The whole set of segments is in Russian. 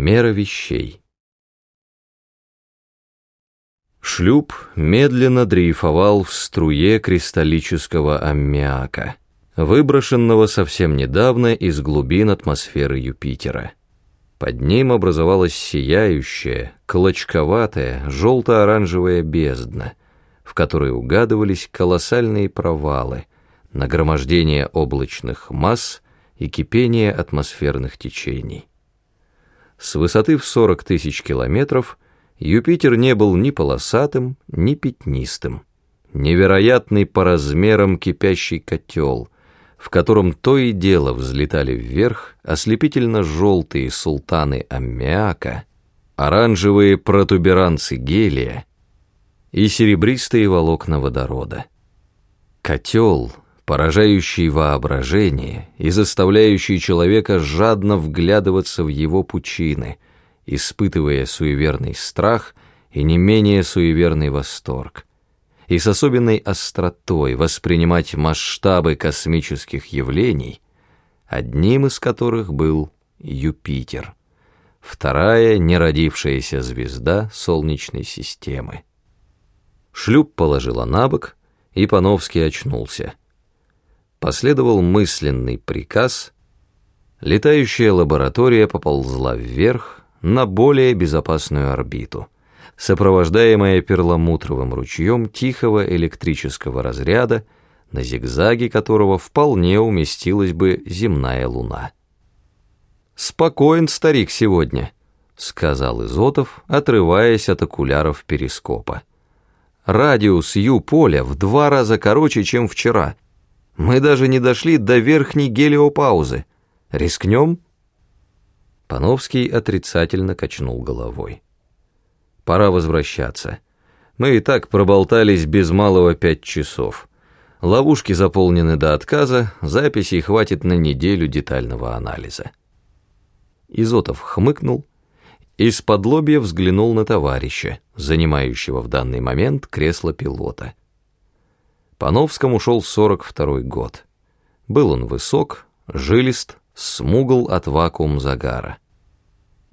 Мера вещей. Шлюп медленно дрейфовал в струе кристаллического аммиака, выброшенного совсем недавно из глубин атмосферы Юпитера. Под ним образовалась сияющая, клочковатая, желто-оранжевая бездна, в которой угадывались колоссальные провалы, нагромождение облачных масс и кипение атмосферных течений. С высоты в 40 тысяч километров Юпитер не был ни полосатым, ни пятнистым. Невероятный по размерам кипящий котел, в котором то и дело взлетали вверх ослепительно-желтые султаны аммиака, оранжевые протуберанцы гелия и серебристые волокна водорода. Котел, поражающий воображение и заставляющий человека жадно вглядываться в его пучины — испытывая суеверный страх и не менее суеверный восторг, и с особенной остротой воспринимать масштабы космических явлений, одним из которых был Юпитер, вторая неродившаяся звезда Солнечной системы. Шлюп положила на бок, и Пановский очнулся. Последовал мысленный приказ, летающая лаборатория поползла вверх, на более безопасную орбиту, сопровождаемая перламутровым ручьем тихого электрического разряда, на зигзаге которого вполне уместилась бы земная луна. «Спокоен старик сегодня», — сказал Изотов, отрываясь от окуляров перископа. «Радиус Ю-поля в два раза короче, чем вчера. Мы даже не дошли до верхней гелиопаузы. Рискнем?» Пановский отрицательно качнул головой. «Пора возвращаться. Мы и так проболтались без малого пять часов. Ловушки заполнены до отказа, записей хватит на неделю детального анализа». Изотов хмыкнул и с подлобья взглянул на товарища, занимающего в данный момент кресло пилота. Пановскому шел 42-й год. Был он высок, жилист, смугл от вакуум загара.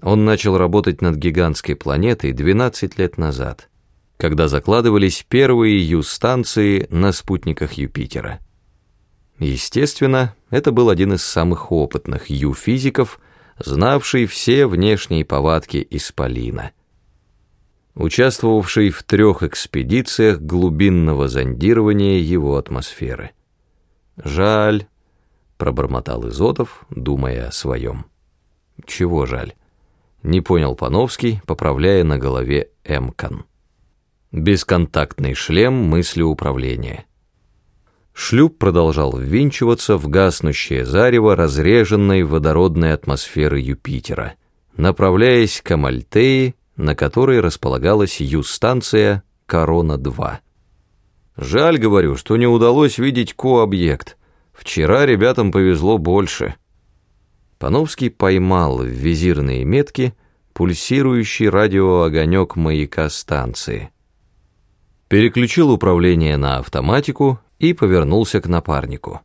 Он начал работать над гигантской планетой 12 лет назад, когда закладывались первые Ю-станции на спутниках Юпитера. Естественно, это был один из самых опытных Ю-физиков, знавший все внешние повадки Исполина. Участвовавший в трех экспедициях глубинного зондирования его атмосферы. «Жаль», — пробормотал Изотов, думая о своем. «Чего жаль?» Не понял Пановский, поправляя на голове Эмкан. Бесконтактный шлем мысли управления. Шлюп продолжал ввинчиваться в гаснущее зарево разреженной водородной атмосферы Юпитера, направляясь к Амальтеи, на которой располагалась Ю-станция Корона-2. Жаль, говорю, что не удалось видеть ко-объект. Вчера ребятам повезло больше. Пановский поймал в визирные метки пульсирующий радиоогонек маяка станции. Переключил управление на автоматику и повернулся к напарнику.